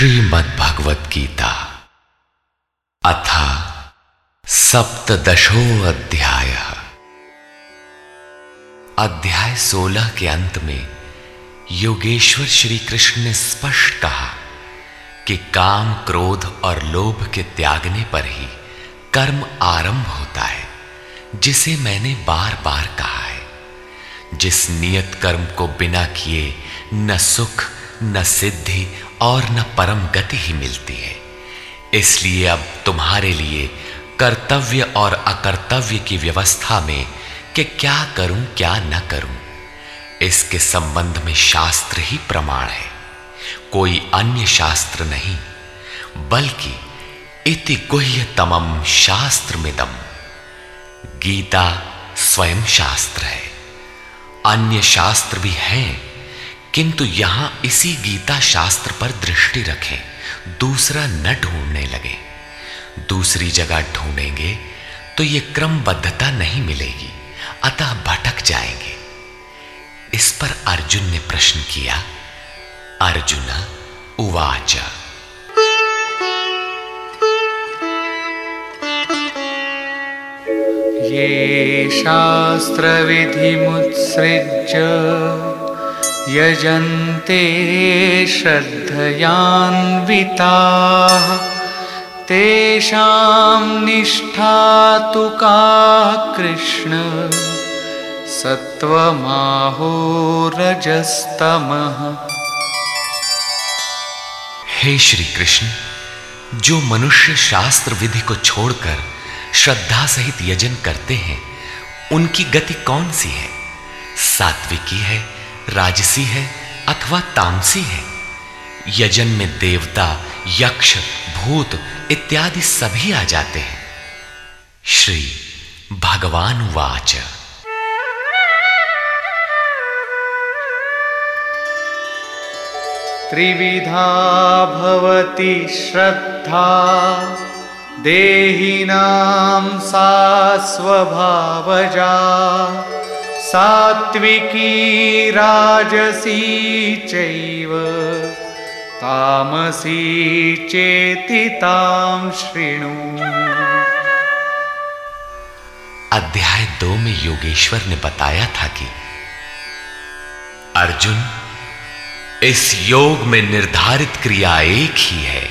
श्रीमद् भगवत गीता अथ सप्तशो अध्याय अध्याय सोलह के अंत में योगेश्वर श्री कृष्ण ने स्पष्ट कहा कि काम क्रोध और लोभ के त्यागने पर ही कर्म आरंभ होता है, जिसे मैंने बार बार कहा है। जिस नियत कर्म को बिना किए, न सुख, न सिद्धि और न परम गति ही मिलती है। इसलिए अब तुम्हारे लिए कर्तव्य और अकर्तव्य की व्यवस्था में कि क्या करूँ, क्या न करूँ, इसके संबंध में शास्त्र ही प्रमाण है। कोई अन्य शास्त्र नहीं, बल्कि इति गुह्य तमम शास्त्र मिदम गीता स्वयं शास्त्र है। अन्य शास्त्र भी हैं किंतु यहाँ इसी गीता शास्त्र पर दृष्टि रखें, दूसरा न ढूँढने लगे। दूसरी जगह ढूंढेंगे तो यह क्रमबद्धता नहीं मिलेगी, अतः भटक जाएँगे। इस पर अर्जुन ने प्रश्न किया, अर्जुन, उवाच। ये शास्त्र विधि शास्त्रविधिमुत्सृज्य। यजन्ते श्रद्धयान्विताः। तेषां निष्ठा तु का कृष्ण? सत्वमाहोरजस्तमः हे श्री कृष्ण जो मनुष्य शास्त्र विधि को छोड़कर श्रद्धा सहित यजन करते हैं, उनकी गति कौन सी है? सात्विकी है राजसी है अथवा तामसी है। यजन में देवता, यक्ष, भूत इत्यादि सभी आ जाते हैं। श्री भगवान वाच। त्रिविधा भवति श्रद्धा देहिनां सा स्वभावजा। सात्विकी राजसी चैव तामसी चेति तां शृणु। अध्याय दो में योगेश्वर ने बताया था कि अर्जुन इस योग में निर्धारित क्रिया एक ही है।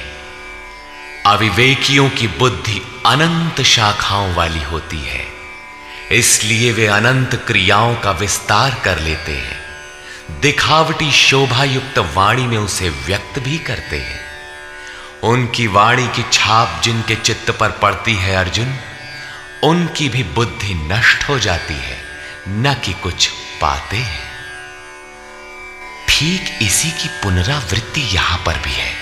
अविवेकियों की बुद्धि अनंत शाखाओं वाली होती है। इसलिए वे अनंत क्रियाओं का विस्तार कर लेते हैं। दिखावटी शोभा युक्त वाणी में उसे व्यक्त भी करते हैं। उनकी वाणी की छाप जिनके चित्त पर पड़ती है अर्जुन, उनकी भी बुद्धि नष्ट हो जाती है, न कि कुछ पाते हैं। ठीक इसी की पुनरावृत्ति यहाँ पर भी है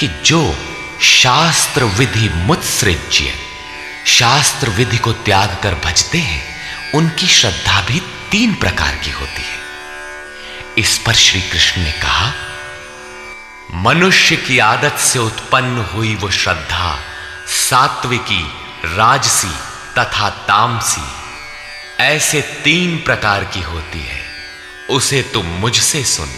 कि जो शास्त्र विधि मुत्सृज्य शास्त्र विधि को त्याग कर भजते हैं, उनकी श्रद्धा भी तीन प्रकार की होती है। इस पर श्री कृष्ण ने कहा, मनुष्य की आदत से उत्पन्न हुई वो श्रद्धा सात्विकी, राजसी तथा तामसी, ऐसे तीन प्रकार की होती है। उसे तुम मुझसे सुन।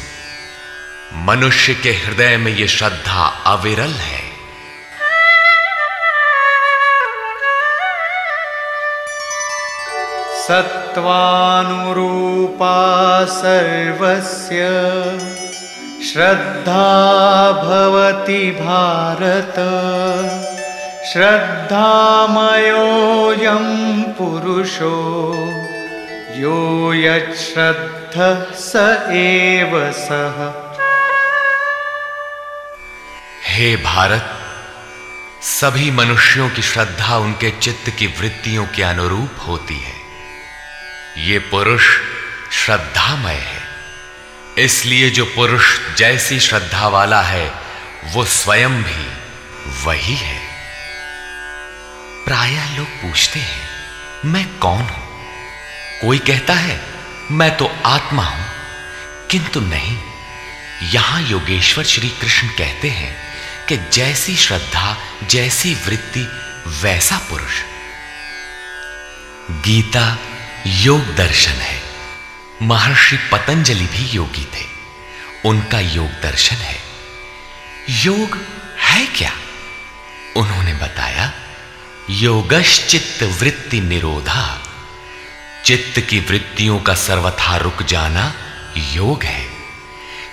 मनुष्य के हृदय में यह श्रद्धा अविरल है। सत्त्वानुरूपा सर्वस्य। श्रद्धा भवति भारत। श्रद्धामयोऽयं पुरुषो। यो यच्छ्रद्धः स एव सः। हे भारत, सभी मनुष्यों की श्रद्धा उनके चित्त की वृत्तियों के अनुरूप होती है। ये पुरुष श्रद्धामय है। इसलिए जो पुरुष जैसी श्रद्धा वाला है, वो स्वयं भी वही है। प्रायः लोग पूछते हैं, मैं कौन हूँ? कोई कहता है, मैं तो आत्मा हूँ। किंतु नहीं, यहाँ योगेश्वर श्री कृष्ण कहते हैं कि जैसी श्रद्धा, जैसी वृत्ति, वैसा पुरुष। गीता योग दर्शन है। महर्षि पतंजलि भी योगी थे। उनका योग दर्शन है। योग है क्या? उन्होंने बताया, योगश्चित्त वृत्ति निरोधा। चित्त की वृत्तियों का सर्वथा रुक जाना योग है।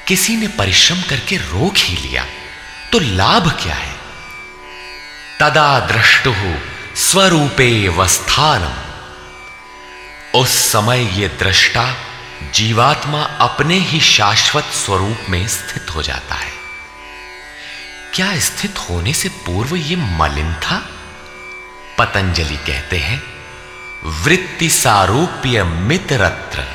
किसी ने परिश्रम करके रोक ही लिया तो लाभ क्या है? तदा दृष्टु स्वरूपे वस्थानम। उस समय ये दृष्टा जीवात्मा अपने ही शाश्वत स्वरूप में स्थित हो जाता है। क्या स्थित होने से पूर्व यह मलिन था? पतंजलि कहते हैं, वृत्ति सारूप्य मित्रत्र।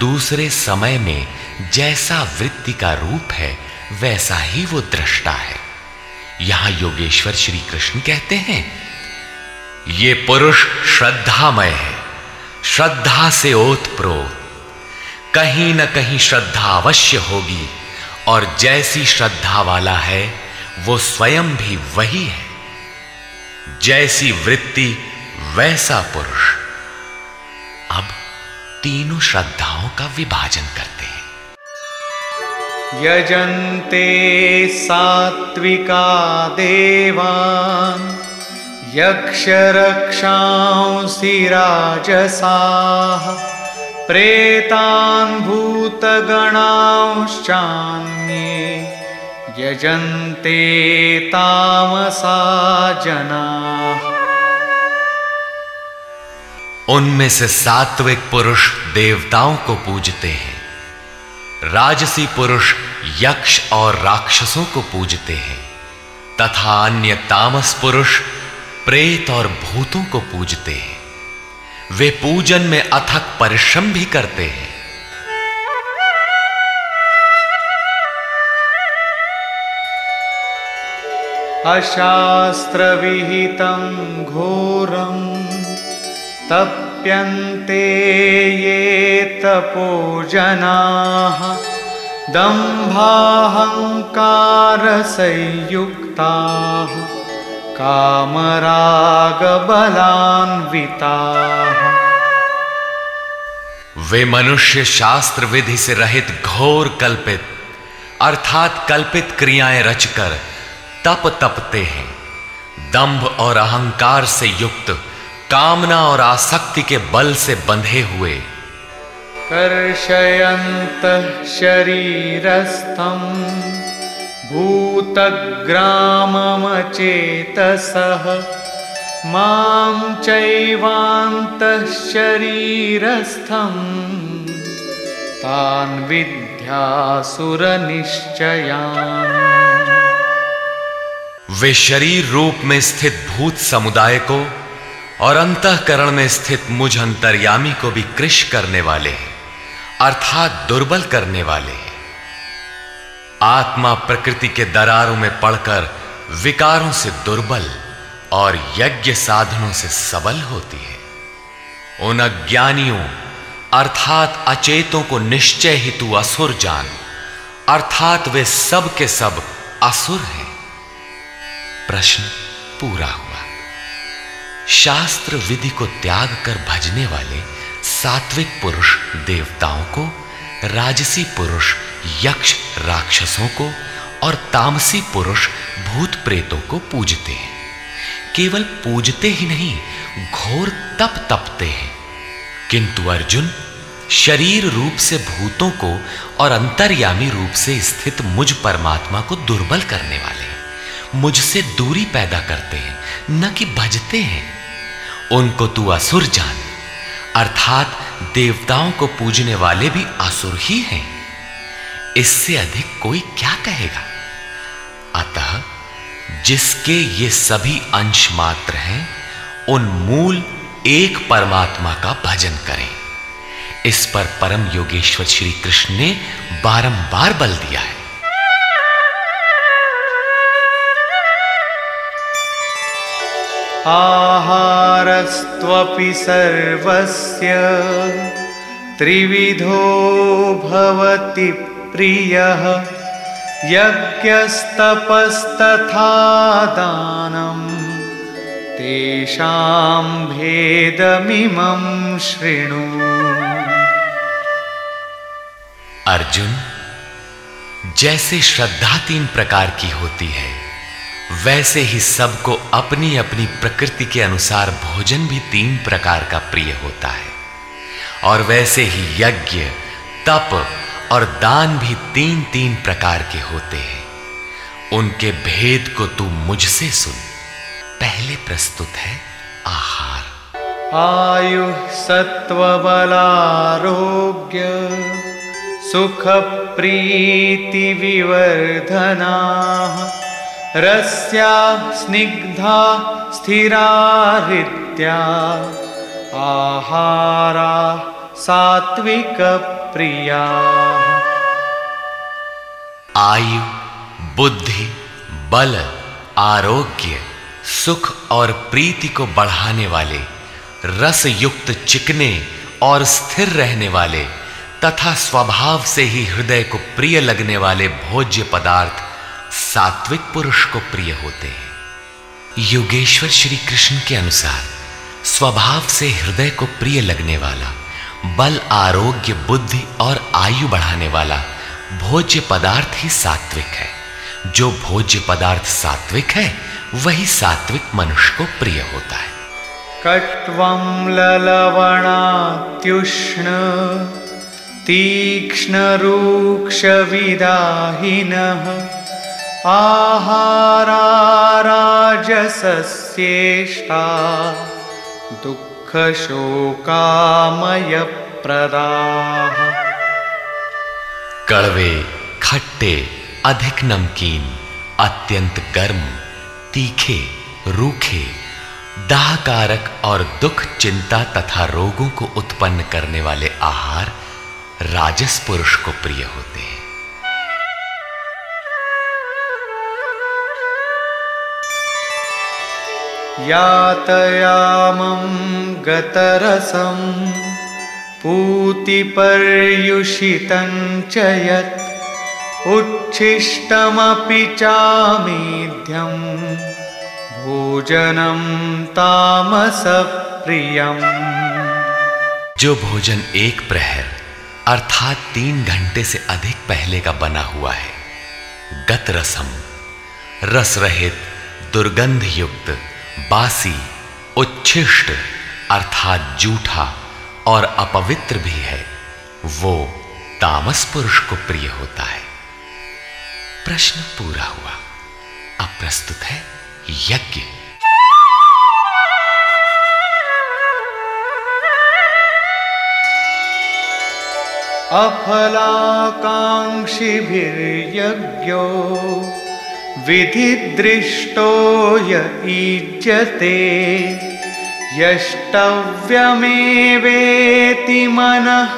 दूसरे समय में जैसा वृत्ति का रूप है, वैसा ही वो दृष्टा है। यहाँ योगेश्वर श्री कृष्ण कहते हैं, ये पुरुष श्रद्धामय है। श्रद्धा से ओतप्रोत कहीं न कहीं श्रद्धा अवश्य होगी, और जैसी श्रद्धा वाला है, वो स्वयं भी वही है। जैसी वृत्ति, वैसा पुरुष। अब तीनों श्रद्धाओं का विभाजन करते हैं। यजन्ते सात्विका देवान्। यक्षरक्षांसि राजसाः प्रेतान् भूतगणांश्चान्ये यजन्ते तामसा जनाः। उनमें से सात्विक पुरुष देवताओं को पूजते हैं। राजसी पुरुष यक्ष और राक्षसों को पूजते हैं। तथा अन्य तामस पुरुष प्रेत और भूतों को पूजते हैं। वे पूजन में अथक परिश्रम भी करते हैं। अशास्त्रविहितं घोरं तप्यन्ते ये तपोजनाः दम्भाहङ्कारसंयुक्ताः। कामरागबलान्विताः। वे मनुष्य शास्त्र विधि से रहित घोर कल्पित अर्थात कल्पित क्रियाएँ रचकर तप तपते हैं। दंभ और अहंकार से युक्त कामना और आसक्ति के बल से बंधे हुए। कर्षयन्तः शरीरस्थं भूतग्राममचेतसः। माँ चैवान्तः शरीरस्थं तान् विद्यासुरनिश्चयान्। वे शरीर रूप में स्थित भूत समुदाय को और अंतकरण में स्थित मुझ अंतर्यामी को भी कृष करने वाले हैं, अर्थात दुर्बल करने वाले हैं। आत्मा प्रकृति के दरारों में पड़कर विकारों से दुर्बल और यज्ञ साधनों से सबल होती है। उन अज्ञानियों, अर्थात अचेतों को निश्चय हेतु असुर जान, अर्थात वे सब के सब असुर हैं। प्रश्न पूरा हुआ। शास्त्र विधि को त्याग कर भजने वाले सात्विक पुरुष देवताओं को राजसी पुरुष यक्ष राक्षसों को और तामसी पुरुष भूत प्रेतों को पूजते हैं। केवल पूजते ही नहीं, घोर तप तपते हैं। किंतु अर्जुन, शरीर रूप से भूतों को और अंतर्यामी रूप से स्थित मुझ परमात्मा को दुर्बल करने वाले, मुझसे दूरी पैदा करते हैं, न कि भजते हैं। उनको तू असुर जान, अर्थात देवताओं को पूजने वाले भी असुर ही हैं। इससे अधिक कोई क्या कहेगा? अतः, जिसके ये सभी अंश मात्र हैं, उन मूल एक परमात्मा का भजन करें। इस पर परम योगेश्वर श्री कृष्ण ने बारंबार बल दिया है। आहारस्त्वपि सर्वस्य त्रिविधो भवति प्रियः यज्ञस्तपस्तथा दानं तेषां भेदमिमं शृणु। अर्जुन, जैसे श्रद्धा तीन प्रकार की होती है, वैसे ही सबको अपनी अपनी प्रकृति के अनुसार भोजन भी तीन प्रकार का प्रिय होता है। और वैसे ही यज्ञ, तप और दान भी तीन तीन प्रकार के होते हैं। उनके भेद को तू मुझसे सुन। पहले प्रस्तुत है आहार। आयु सत्व बलारोग्य सुख प्रीति विवर्धना, रस्या स्निग्धा स्थिरा आहारा सात्विक प्रिया। आयु, बुद्धि, बल, आरोग्य, सुख और प्रीति को बढ़ाने वाले रस युक्त चिकने और स्थिर रहने वाले, तथा स्वभाव से ही हृदय को प्रिय लगने वाले भोज्य पदार्थ सात्विक पुरुष को प्रिय होते हैं। योगेश्वर श्री कृष्ण के अनुसार, स्वभाव से हृदय को प्रिय लगने वाला बल, आरोग्य, बुद्धि और आयु बढ़ाने वाला भोज्य पदार्थ ही सात्विक है। जो भोज्य पदार्थ सात्विक है, वही सात्विक मनुष्य को प्रिय होता है। कट्वं ललवणात्युष्ण तीक्ष्णरूक्षविदाहिनः आहाराराजसस्येष्टा दुःखशोकामयप्रदाः कड़वे खट्टे अधिक नमकीन, अत्यंत गर्म, तीखे, रूखे, दाहकारक और दुख चिंता तथा रोगों को उत्पन्न करने वाले आहार राजस पुरुष को प्रिय होते हैं। यातयामं गतरसं पूतिपर्युषितं च यत् उच्छिष्टमपि चामेध्यं भोजनं तामसप्रियम्। जो भोजन एक प्रहर, अर्थात तीन घंटे से अधिक पहले का बना हुआ है गत रसम रस रहित दुर्गंध युक्त बासी, उच्छिष्ट, अर्थात जूठा और अपवित्र भी है। वो तामस पुरुष को प्रिय होता है। प्रश्न पूरा हुआ। अब प्रस्तुत है यज्ञ। अफलाकाङ्क्षिभिर्यज्ञो विधिदृष्टो य ईज्यते, यष्टव्यमेवेति मनः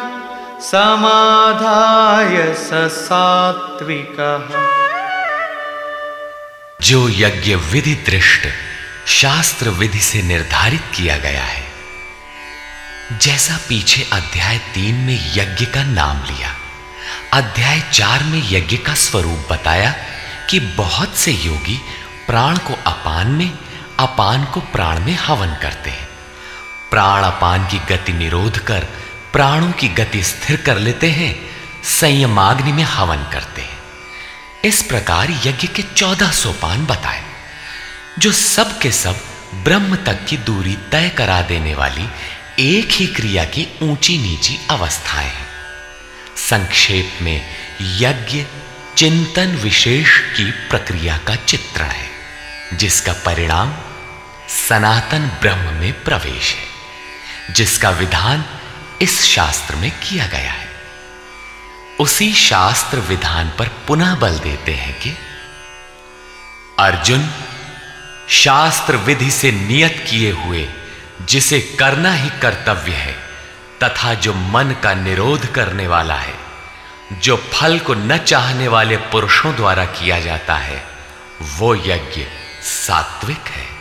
समाधाय स सात्विकः। जो यज्ञ विधि दृष्ट शास्त्र विधि से निर्धारित किया गया है, जैसा पीछे अध्याय तीन में यज्ञ का नाम लिया, अध्याय चार में यज्ञ का स्वरूप बताया कि बहुत से योगी प्राण को अपान में, अपान को प्राण में हवन करते हैं। प्राण अपान की गति निरोध कर, प्राणों की गति स्थिर कर लेते हैं संयमाग्नि में हवन करते हैं। इस प्रकार यज्ञ के चौदह सोपान बताए, जो सब के सब ब्रह्म तक की दूरी तय करा देने वाली एक ही क्रिया की ऊँची नीची अवस्थाएँ हैं। संक्षेप में यज्ञ चिंतन विशेष की प्रक्रिया का चित्रण है, जिसका परिणाम सनातन ब्रह्म में प्रवेश है, जिसका विधान इस शास्त्र में किया गया है। उसी शास्त्र विधान पर पुनः बल देते हैं कि अर्जुन शास्त्र विधि से नियत किए हुए, जिसे करना ही कर्तव्य है, तथा जो मन का निरोध करने वाला है जो फल को न चाहने वाले पुरुषों द्वारा किया जाता है, वो यज्ञ सात्विक है।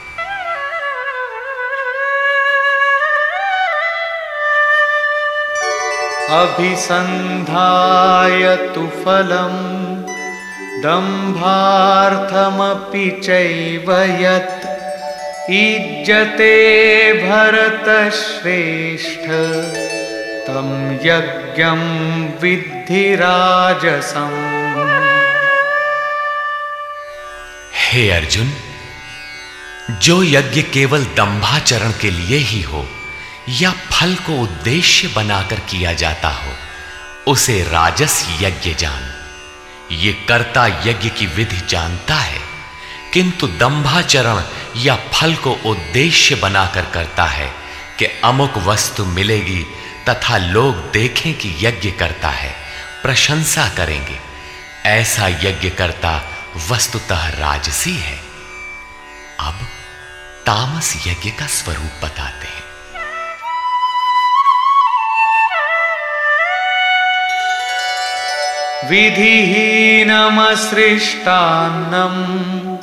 अभिसन्धाय तु फलं दम्भार्थमपि चैव यत् ईज्जते भरतश्रेष्ठ। तं यज्ञं विद्धि राजसम् हे अर्जुन, जो यज्ञ केवल दंभाचरण के लिए ही हो, या फल को उद्देश्य बनाकर किया जाता हो, उसे राजस यज्ञ जान। ये कर्ता यज्ञ की विधि जानता है, किंतु दंभाचरण या फल को उद्देश्य बनाकर करता है कि अमुक वस्तु मिलेगी तथा लोग देखें कि यज्ञ करता है, प्रशंसा करेंगे। ऐसा यज्ञ करता वस्तुतः राजसी है। अब तामस यज्ञ का स्वरूप बताते हैं। विधिहीनमसृष्टान्नम्,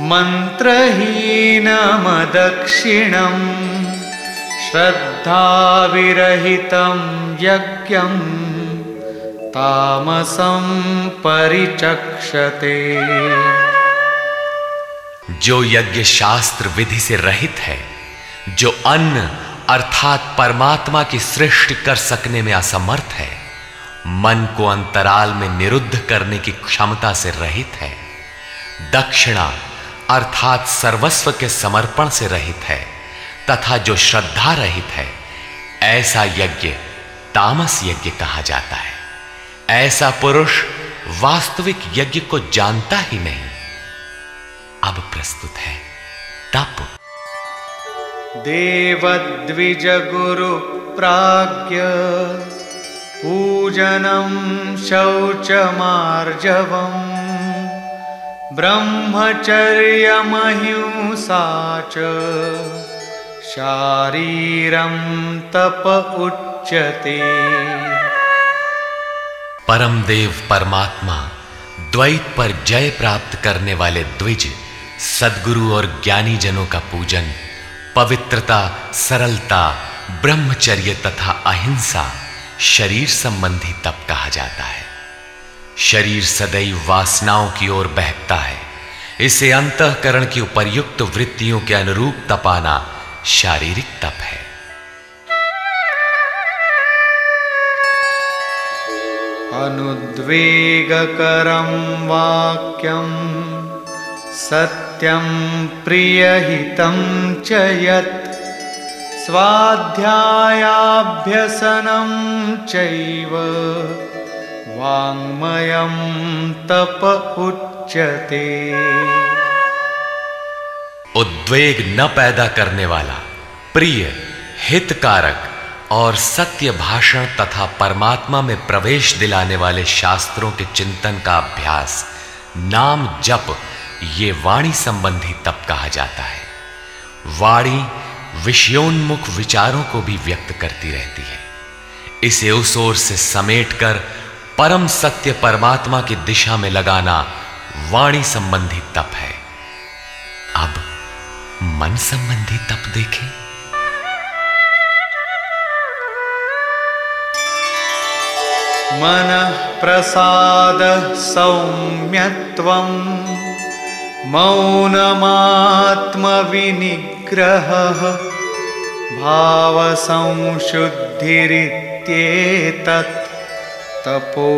मन्त्रहीनमदक्षिणम्। श्रद्धाविरहितं यज्ञं तामसं परिचक्षते। जो यज्ञ शास्त्र विधि से रहित है, जो अन्न अर्थात परमात्मा की सृष्टि कर सकने में असमर्थ है, मन को अंतराल में निरुद्ध करने की क्षमता से रहित है, दक्षिणा अर्थात सर्वस्व के समर्पण से रहित है। तथा जो श्रद्धा रहित है, ऐसा यज्ञ तामस यज्ञ कहा जाता है। ऐसा पुरुष वास्तविक यज्ञ को जानता ही नहीं। अब प्रस्तुत है तप। देवद्विज गुरु प्राज्ञ, पूजनं शौचमार्जवम् ब्रह्मचर्यमहिंसा च। शारीरं तप उच्यते। परम देव परमात्मा, द्वैत पर जय प्राप्त करने वाले द्विज, सदगुरु और ज्ञानी जनों का पूजन, पवित्रता, सरलता, ब्रह्मचर्य तथा अहिंसा, शरीर संबंधी तप कहा जाता है। शरीर सदैव वासनाओं की ओर बहकता है। इसे अंतकरण की उपर्युक्त वृत्तियों के अनुरूप तपाना शारीरिक तप है। अनुद्वेगकरं वाक्यं सत्यं प्रियहितं च यत् स्वाध्यायाभ्यसनं चैव वाङ्मयं तप उच्यते। उद्वेग न पैदा करने वाला, प्रिय, हितकारक और सत्य भाषण तथा परमात्मा में प्रवेश दिलाने वाले शास्त्रों के चिंतन का अभ्यास, नाम जप, ये वाणी संबंधी तप कहा जाता है। वाणी विषयोन्मुख विचारों को भी व्यक्त करती रहती है। इसे उस ओर से समेटकर परम सत्य परमात्मा की दिशा में लगाना वाणी संबंधी तप है। अब मन संबंधी तप देखें। मनः प्रसादः सौम्यत्वं मौनमात्मविनिग्रहः भावसंशुद्धिरित्येतत् तपो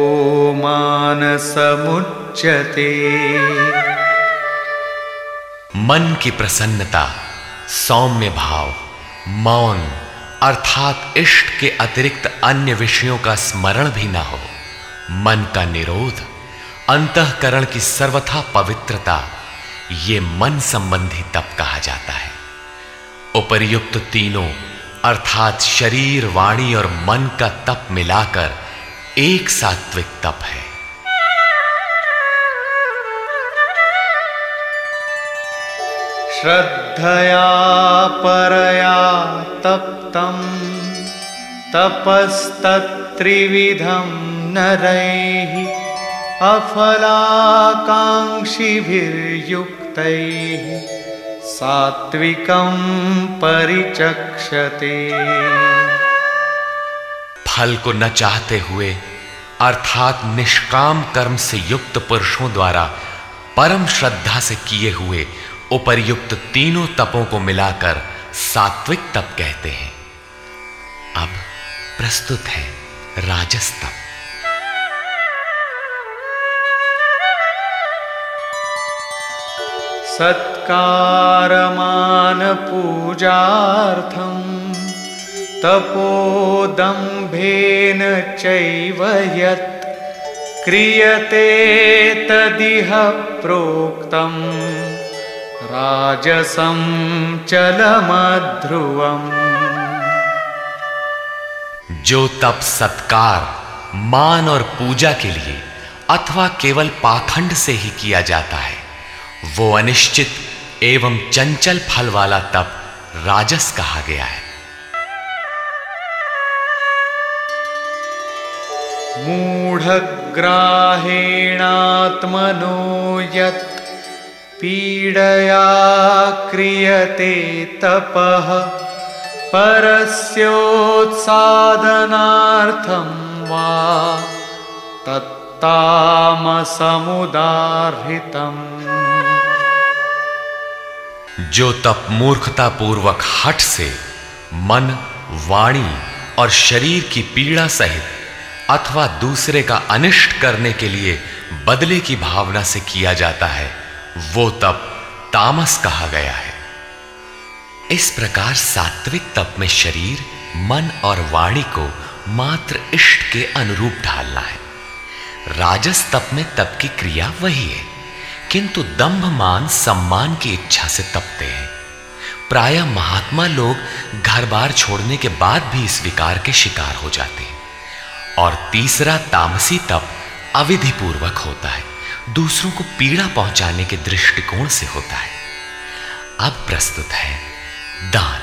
मानसमुच्यते मन की प्रसन्नता, सौम्य भाव, मौन, अर्थात इष्ट के अतिरिक्त अन्य विषयों का स्मरण भी ना हो। मन का निरोध, अंतकरण की सर्वथा पवित्रता, ये मन संबंधी तप कहा जाता है। उपर्युक्त तीनों, अर्थात शरीर, वाणी और मन का तप मिलाकर एक सात्विक तप है। श्रद्धया परया तप्तं तपस्तत्त्रिविधं नरैः अफलाकाङ्क्षिभिर्युक्तैः सात्विकं परिचक्षते। फल को न चाहते हुए, अर्थात निष्काम कर्म से युक्त पुरुषों द्वारा परम श्रद्धा से किए हुए उपर्युक्त तीनों तपों को मिलाकर सात्विक तप कहते हैं। अब प्रस्तुत है राजस तप। सत्कारमान पूजार्थम् तपोदम्भेन चैव यत् क्रियते तदिह प्रोक्तम्। राजसं चलमध्रुवम्। जो तप सत्कार मान और पूजा के लिए अथवा केवल पाखंड से ही किया जाता है वो अनिश्चित एवं चंचल फल वाला तप राजस कहा गया है। मूढग्राहेणात्मनो यत् पीडया क्रियते तपः परस्योत्सादनार्थं वा तत्तामसमुदाहृतम्। जो तप मूर्खता पूर्वक हट से मन, वाणी और शरीर की पीड़ा सहित अथवा दूसरे का अनिष्ट करने के लिए बदले की भावना से किया जाता है वो तप तामस कहा गया है। इस प्रकार सात्विक तप में शरीर, मन और वाणी को मात्र इष्ट के अनुरूप ढालना है। राजस तप में तप की क्रिया वही है, किंतु दंभ, मान, सम्मान की इच्छा से तपते हैं। प्राय महात्मा लोग घर बार छोड़ने के बाद भी इस विकार के शिकार हो जाते हैं, और तीसरा तामसी तप अविधि पूर्वक होता है। दूसरों को पीड़ा पहुँचाने के दृष्टिकोण से होता है। अब प्रस्तुत है दान।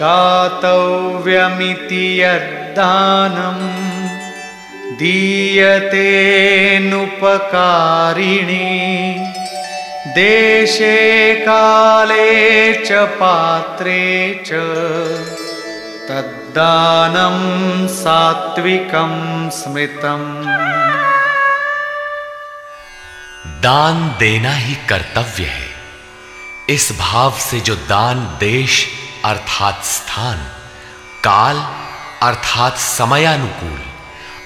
दातव्यमिति यद्दानम् दीयतेऽनुपकारिणे देशे काले च पात्रे च तद्दानं सात्विकं स्मृतम्। दान देना ही कर्तव्य है। इस भाव से जो दान देश अर्थात स्थान, काल अर्थात समयानुकूल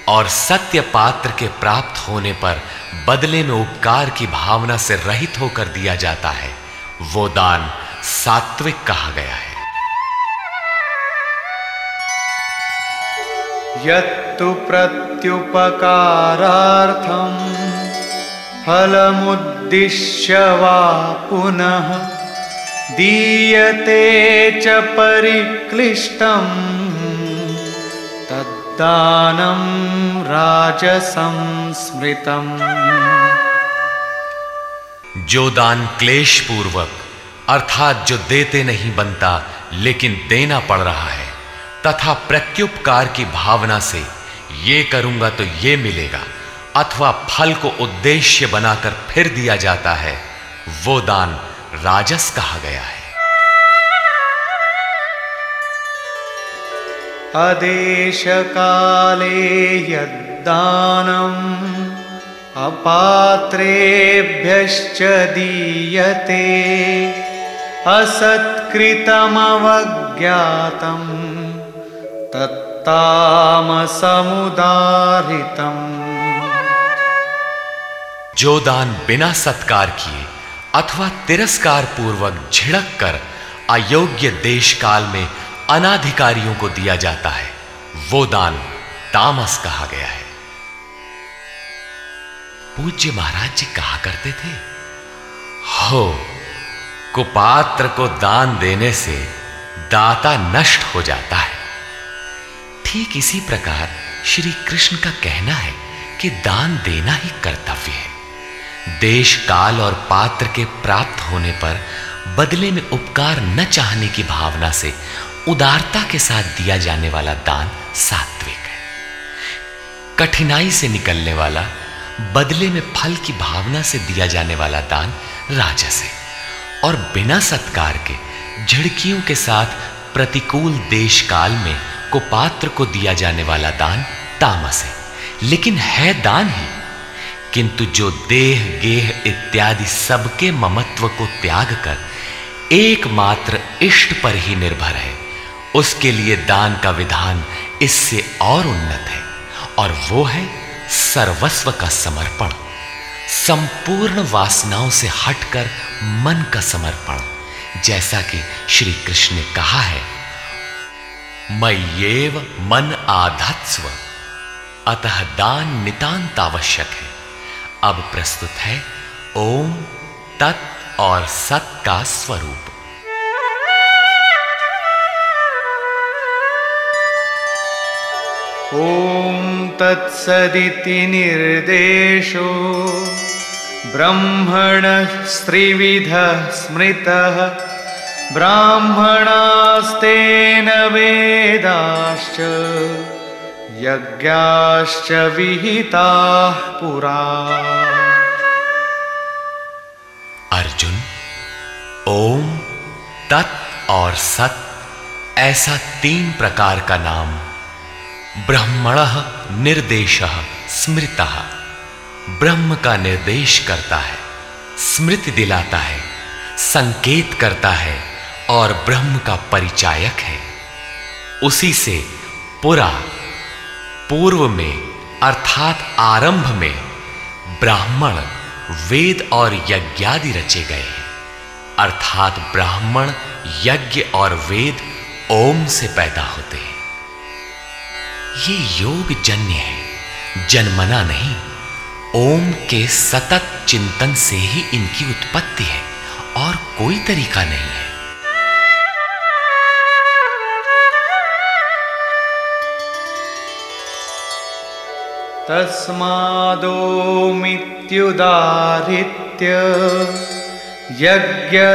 और सत्य पात्र के प्राप्त होने पर बदले में उपकार की भावना से रहित होकर दिया जाता है, वो दान सात्विक कहा गया है। यत्तु प्रत्युपकारार्थं फलमुद्दिश्य वा पुनः दीयते च परिक्लिष्टम् तद्दानं राजसं स्मृतम्। जो दान क्लेश पूर्वक अर्थात जो देते नहीं बनता, लेकिन देना पड़ रहा है। तथा प्रत्युपकार की भावना से ये करूँगा तो ये मिलेगा, अथवा फल को उद्देश्य बनाकर फिर दिया जाता है, वो दान राजस कहा गया है। अदेशकाले यद्दानम् अपात्रेभ्यश्च दीयते। असत्कृतमवज्ञातं तत्तामसमुदारितम्। जो दान बिना सत्कार किए अथवा तिरस्कार पूर्वक झिड़क कर अयोग्य देश काल में अनाधिकारियों को दिया जाता है, वो दान तामस कहा गया है। पूज्य महाराज जी कहा करते थे, हो, कुपात्र को दान देने से दाता नष्ट हो जाता है। ठीक इसी प्रकार श्री कृष्ण का कहना है कि दान देना ही कर्तव्य है। देश, काल और पात्र के प्राप्त होने पर बदले में उपकार न चाहने की भावना से उदारता के साथ दिया जाने वाला दान सात्विक है। कठिनाई से निकलने वाला, बदले में फल की भावना से दिया जाने वाला दान राजस है और बिना सत्कार के झिड़कियों के साथ प्रतिकूल देश काल में कुपात्र को दिया जाने वाला दान तामस है। लेकिन है दान ही। किंतु जो देह, गेह इत्यादि सबके ममत्व को त्याग कर एकमात्र इष्ट पर ही निर्भर है, उसके लिए दान का विधान इससे और उन्नत है, और वो है सर्वस्व का समर्पण। संपूर्ण वासनाओं से हटकर मन का समर्पण, जैसा कि श्री कृष्ण ने कहा है मय्येव मन आधत्स्व। अतः दान नितांत आवश्यक है। अब प्रस्तुत है ओम तत् और सत का स्वरूप। ॐ तत्सदिति निर्देशो। ब्रह्मण स्त्रिविधः स्मृतः। ब्राह्मणास्तेन वेदाश्च, यज्ञाश्च विहिताः पुरा। अर्जुन, ओम, तत् और सत, ऐसा तीन प्रकार का नाम, ब्रह्मण निर्देश, स्मृत। ब्रह्म का निर्देश करता है, स्मृति दिलाता है, संकेत करता है और ब्रह्म का परिचायक है। उसी से पुरा, पूर्व में, अर्थात आरंभ में, ब्राह्मण, वेद और यज्ञादि रचे गए हैं। अर्थात ब्राह्मण, यज्ञ और वेद ओम से पैदा होते हैं। ये योग जन्य है, जन्मना नहीं। ओम के सतत चिंतन से ही इनकी उत्पत्ति है और कोई तरीका नहीं है। तस्मादोमित्युदाहृत्य यज्ञदानतपः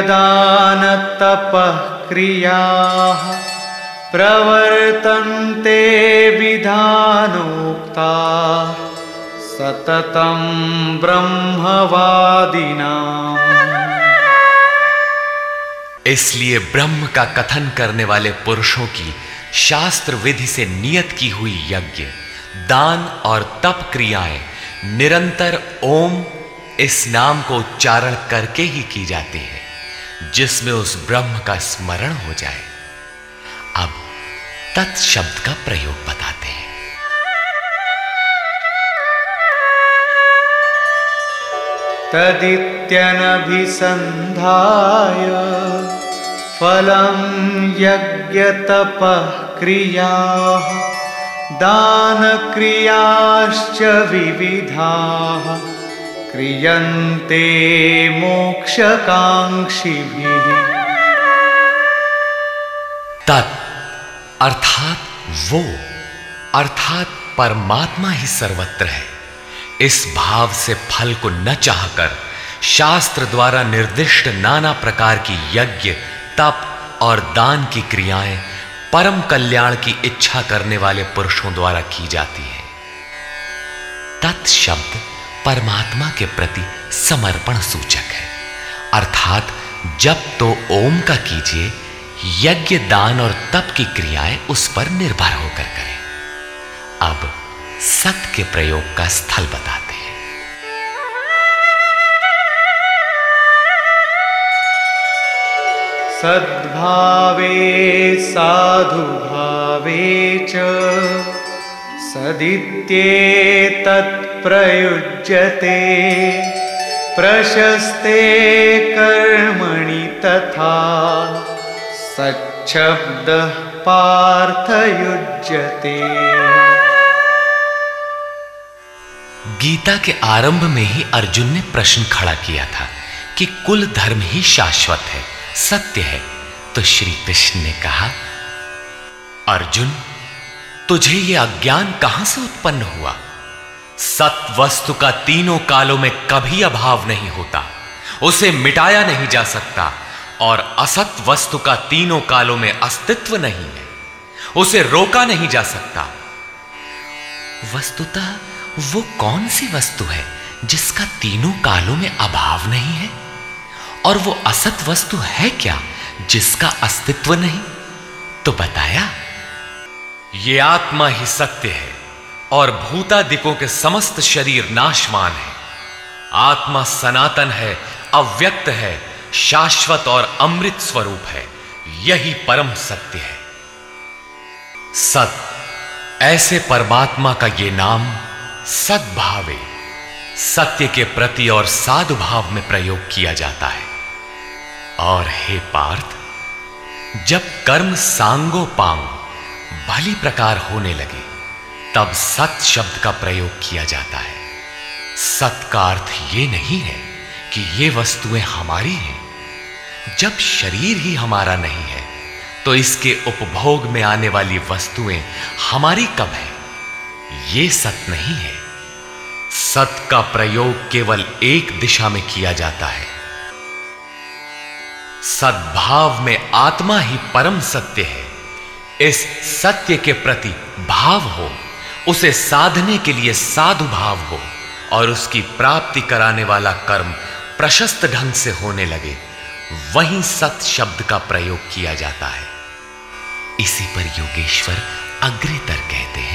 क्रियाः प्रवर्तन्ते विधानोक्ता सततं ब्रह्मवादिनाम् इसलिए ब्रह्म का कथन करने वाले पुरुषों की शास्त्र विधि से नियत की हुई यज्ञ। दान और तप क्रियाएँ निरंतर ओम इस नाम को उच्चारण करके ही की जाती है, जिसमें उस ब्रह्म का स्मरण हो जाए। अब तत् शब्द का प्रयोग बताते हैं। तदित्यनभिसन्धाय फलं यज्ञतपः क्रियाः दानक्रियाश्च विविधाः, क्रियन्ते मोक्षकाङ्क्षिभिः। तत् अर्थात वो, अर्थात परमात्मा ही सर्वत्र है। इस भाव से फल को न चाहकर शास्त्र द्वारा निर्दिष्ट नाना प्रकार की यज्ञ, तप और दान की क्रियाएँ परम कल्याण की इच्छा करने वाले पुरुषों द्वारा की जाती है। तत् शब्द परमात्मा के प्रति समर्पण सूचक है। अर्थात जब तो ओम का कीजिए, यज्ञ, दान और तप की क्रियाएँ उस पर निर्भर होकर करें। अब सत के प्रयोग का स्थल बताते सद्भावे, साधुभावे च। सदित्येतत्प्रयुज्यते प्रशस्ते कर्मणि तथा। सच्छब्दः पार्थयुज्यते। गीता के आरंभ में ही अर्जुन ने प्रश्न खड़ा किया था कि कुल धर्म ही शाश्वत है। सत्य है। तो श्री कृष्ण ने कहा, अर्जुन, तुझे यह अज्ञान कहाँ से उत्पन्न हुआ? सत वस्तु का तीनों कालों में कभी अभाव नहीं होता। उसे मिटाया नहीं जा सकता और असत वस्तु का तीनों कालों में अस्तित्व नहीं है। उसे रोका नहीं जा सकता। वस्तुतः वो कौन सी वस्तु है जिसका तीनों कालों में अभाव नहीं है? और वो असत वस्तु है क्या जिसका अस्तित्व नहीं? तो बताया, ये आत्मा ही सत्य है और भूतादिकों के समस्त शरीर नाशवान है। आत्मा सनातन है, अव्यक्त है, शाश्वत और अमृत स्वरूप है, यही परम सत्य है। सत, ऐसे परमात्मा का ये नाम सद्भावे, सत्य के प्रति और साधु भाव में प्रयोग किया जाता है। और हे पार्थ, जब कर्म सांगो पांग भली प्रकार होने लगे, तब सत शब्द का प्रयोग किया जाता है। सत का अर्थ यह नहीं है कि ये वस्तुएँ हमारी हैं। जब शरीर ही हमारा नहीं है तो इसके उपभोग में आने वाली वस्तुएँ हमारी कब है? ये सत नहीं है। सत का प्रयोग केवल एक दिशा में किया जाता है। सद्भाव में आत्मा ही परम सत्य है। इस सत्य के प्रति भाव हो, उसे साधने के लिए साधु भाव हो, और उसकी प्राप्ति कराने वाला कर्म प्रशस्त ढंग से होने लगे, वहीं सत शब्द का प्रयोग किया जाता है। इसी पर योगेश्वर अग्रेतर कहते हैं।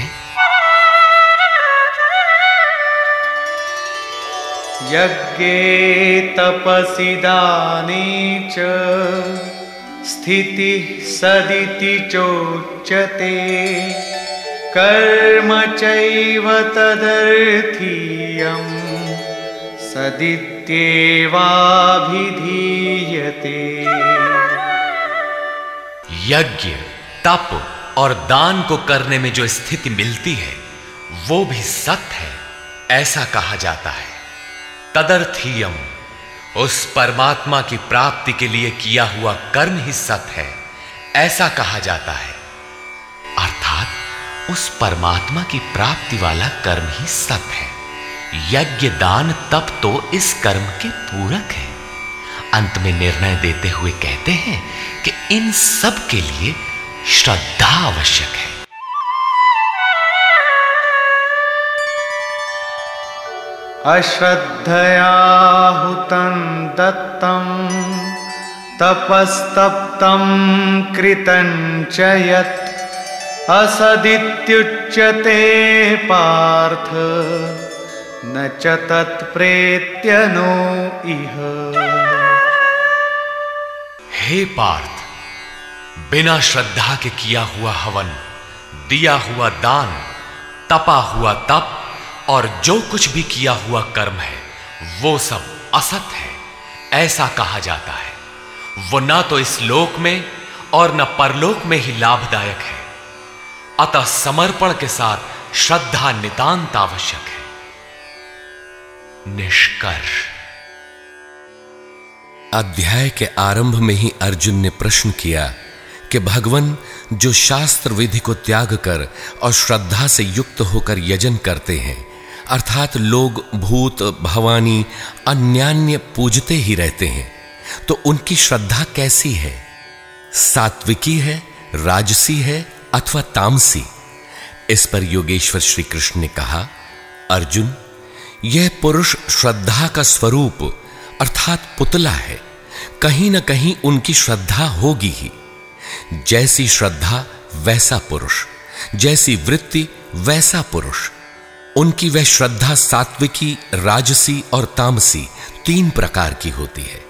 यज्ञे तपसि दाने च स्थितिः सदिति चोच्यते। कर्म चैव तदर्थीयं सदित्येवाभिधीयते। यज्ञ, तप और दान को करने में जो स्थिति मिलती है, वो भी सत्य है, ऐसा कहा जाता है। तदर्थीयम। उस परमात्मा की प्राप्ति के लिए किया हुआ कर्म ही सत्य है, ऐसा कहा जाता है। अर्थात, उस परमात्मा की प्राप्ति वाला कर्म ही सत्य है। यज्ञ दान तप तो इस कर्म के पूरक है। अंत में निर्णय देते हुए कहते हैं कि इन सब के लिए श्रद्धा आवश्यक है। अश्रद्धया हुतं दत्तं तपस्तप्तं कृतं च पार्थ न च नो इह। हे पार्थ, बिना श्रद्धा के किया हुआ हवन, दिया हुआ दान, तपा हुआ तप और जो कुछ भी किया हुआ कर्म है, वो सब असत है, ऐसा कहा जाता है। वो ना तो इस लोक में और न परलोक में ही लाभदायक है। अतः समर्पण के साथ श्रद्धा नितांत आवश्यक है। निष्कर्ष। अध्याय के आरंभ में ही अर्जुन ने प्रश्न किया कि भगवान जो शास्त्र विधि को त्याग कर और श्रद्धा से युक्त होकर यजन करते हैं अर्थात लोग, भूत, भवानी, अन्यान्य पूजते ही रहते हैं। तो उनकी श्रद्धा कैसी है? सात्विकी है, राजसी है अथवा तामसी? इस पर योगेश्वर श्री कृष्ण ने कहा, अर्जुन, यह पुरुष श्रद्धा का स्वरूप, अर्थात पुतला है। कहीं ना कहीं उनकी श्रद्धा होगी ही। जैसी श्रद्धा, वैसा पुरुष। जैसी वृत्ति, वैसा पुरुष। उनकी वह श्रद्धा सात्विकी, राजसी और तामसी तीन प्रकार की होती है।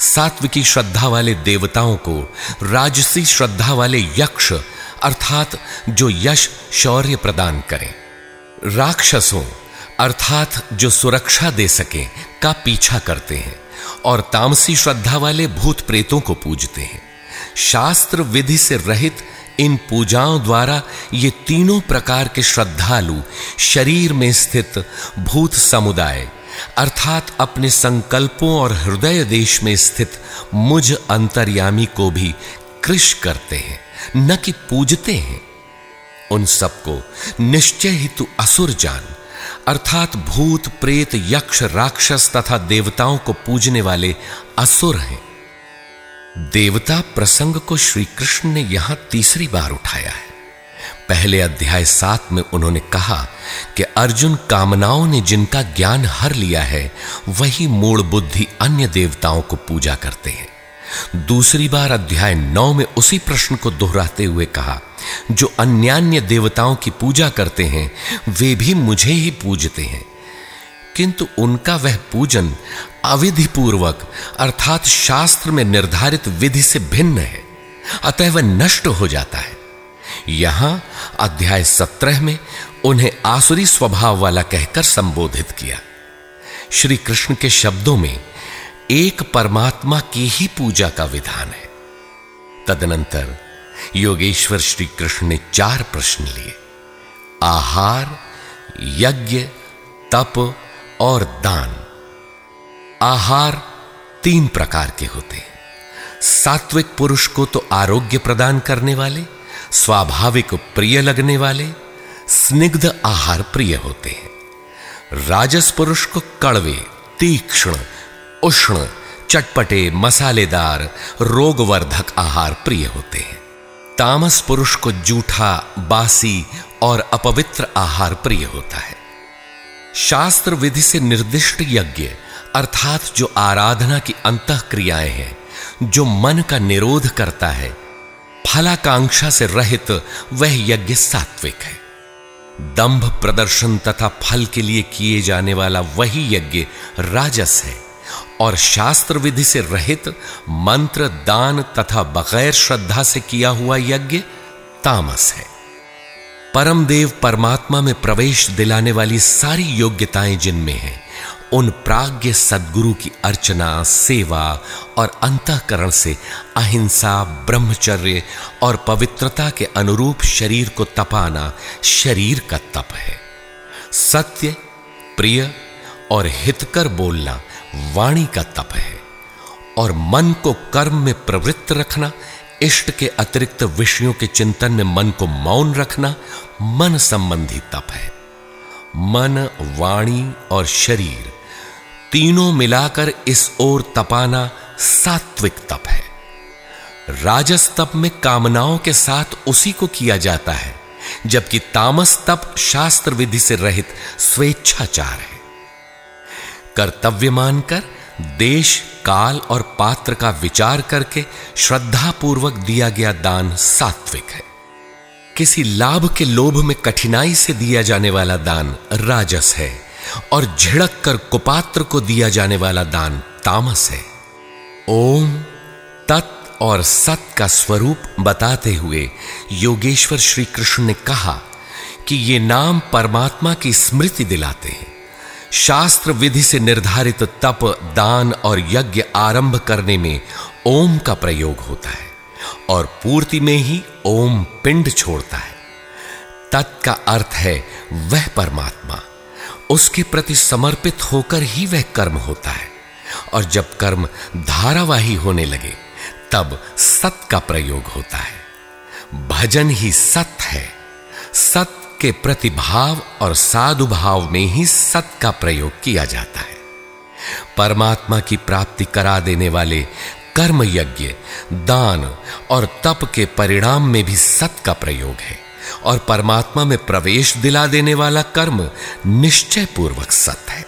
सात्विकी श्रद्धा वाले देवताओं को राजसी श्रद्धा वाले यक्ष, अर्थात जो यश शौर्य प्रदान करें। राक्षसों, अर्थात जो सुरक्षा दे सके, का पीछा करते हैं और तामसी श्रद्धा वाले भूत प्रेतों को पूजते हैं। शास्त्र विधि से रहित इन पूजाओं द्वारा ये तीनों प्रकार के श्रद्धालु शरीर में स्थित भूत समुदाय, अर्थात अपने संकल्पों और हृदय देश में स्थित मुझ अंतर्यामी को भी कृष करते हैं, न कि पूजते हैं। उन सबको निश्चय ही असुर जान, अर्थात भूत, प्रेत, यक्ष, राक्षस तथा देवताओं को पूजने वाले असुर हैं। देवता प्रसंग को श्री कृष्ण ने यहाँ तीसरी बार उठाया है। पहले अध्याय सात में उन्होंने कहा कि अर्जुन कामनाओं ने जिनका ज्ञान हर लिया है, वही मूल बुद्धि अन्य देवताओं को पूजा करते हैं। दूसरी बार अध्याय नौ में उसी प्रश्न को दोहराते हुए कहा, जो अन्यान्य देवताओं की पूजा करते हैं, वे भी मुझे ही पूजते हैं। किंतु उनका वह पूजन अविधि पूर्वक अर्थात शास्त्र में निर्धारित विधि से भिन्न है। अतः वह नष्ट हो जाता है। यहाँ अध्याय सत्रह में उन्हें आसुरी स्वभाव वाला कहकर संबोधित किया। श्री कृष्ण के शब्दों में एक परमात्मा की ही पूजा का विधान है। तदनंतर योगेश्वर श्री कृष्ण ने चार प्रश्न लिए। आहार, यज्ञ, तप और दान। आहार तीन प्रकार के होते हैं। सात्विक पुरुष को तो आरोग्य प्रदान करने वाले, स्वाभाविक प्रिय लगने वाले, स्निग्ध आहार प्रिय होते हैं। राजस पुरुष को कड़वे, तीक्ष्ण, उष्ण, चटपटे, मसालेदार, रोगवर्धक आहार प्रिय होते हैं। तामस पुरुष को जूठा, बासी और अपवित्र आहार प्रिय होता है। शास्त्र विधि से निर्दिष्ट यज्ञ, अर्थात जो आराधना की अंत क्रियाएँ हैं, जो मन का निरोध करता है, फलाकांक्षा से रहित वह यज्ञ सात्विक है। दंभ प्रदर्शन तथा फल के लिए किए जाने वाला वही यज्ञ राजस है, और शास्त्र विधि से रहित मंत्र, दान तथा बगैर श्रद्धा से किया हुआ यज्ञ तामस है। परम देव परमात्मा में प्रवेश दिलाने वाली सारी योग्यताएँ जिनमें हैं, उन प्राग्ञ सदगुरु की अर्चना, सेवा और अंतकरण से अहिंसा, ब्रह्मचर्य और पवित्रता के अनुरूप शरीर को तपाना शरीर का तप है। सत्य, प्रिय और हितकर बोलना वाणी का तप है और मन को कर्म में प्रवृत्त रखना इष्ट के अतिरिक्त विषयों के चिंतन में मन को मौन रखना मन संबंधी तप है। मन, वाणी और शरीर तीनों मिलाकर इस ओर तपाना सात्विक तप है। राजस तप में कामनाओं के साथ उसी को किया जाता है, जबकि तामस तप शास्त्र विधि से रहित स्वेच्छाचार है। कर्तव्य मानकर देश काल और पात्र का विचार करके श्रद्धा पूर्वक दिया गया दान सात्विक है। किसी लाभ के लोभ में कठिनाई से दिया जाने वाला दान राजस है और झिड़क कर कुपात्र को दिया जाने वाला दान तामस है। ओम तत् और सत का स्वरूप बताते हुए योगेश्वर श्री कृष्ण ने कहा कि ये नाम परमात्मा की स्मृति दिलाते हैं। शास्त्र विधि से निर्धारित तप, दान और यज्ञ आरंभ करने में ओम का प्रयोग होता है और पूर्ति में ही ओम पिंड छोड़ता है। तत् का अर्थ है वह परमात्मा। उसके प्रति समर्पित होकर ही वह कर्म होता है और जब कर्म धारावाही होने लगे, तब सत का प्रयोग होता है। भजन ही सत है। सत के प्रतिभाव और साधु भाव में ही सत का प्रयोग किया जाता है। परमात्मा की प्राप्ति करा देने वाले कर्म यज्ञ दान और तप के परिणाम में भी सत का प्रयोग है और परमात्मा में प्रवेश दिला देने वाला कर्म निश्चय पूर्वक सत है।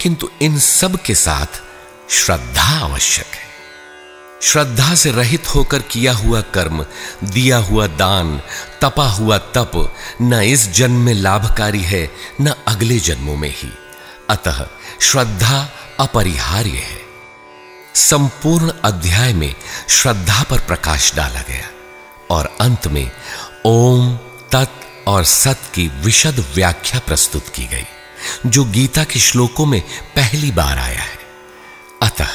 किंतु इन सब के साथ श्रद्धा आवश्यक है। श्रद्धा से रहित होकर किया हुआ कर्म, दिया हुआ दान, तपा हुआ तप, न इस जन्म में लाभकारी है, न अगले जन्मों में ही। अतः श्रद्धा अपरिहार्य है। संपूर्ण अध्याय में श्रद्धा पर प्रकाश डाला गया और अंत में ओम, तत् और सत की विशद व्याख्या प्रस्तुत की गई, जो गीता के श्लोकों में पहली बार आया है। अतः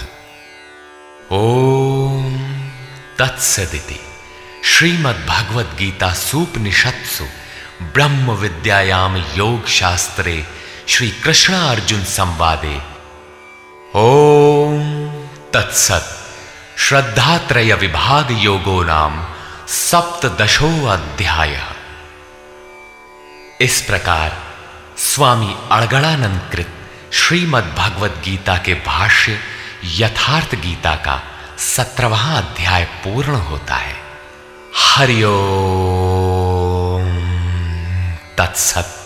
ओम तत्सदिति। श्रीमद्भगवद गीता सूपनिषत्सु ब्रह्म विद्यायाम योग शास्त्रे श्री कृष्ण अर्जुन संवादे। ओम तत्सत। श्रद्धात्रय विभाग योगो नाम सप्तदशो अध्याय इस प्रकार स्वामी अड़गड़ानंद कृत श्रीमद् भगवद गीता के भाष्य यथार्थ गीता का सत्रवा अध्याय पूर्ण होता है। हरिओ तत्सत।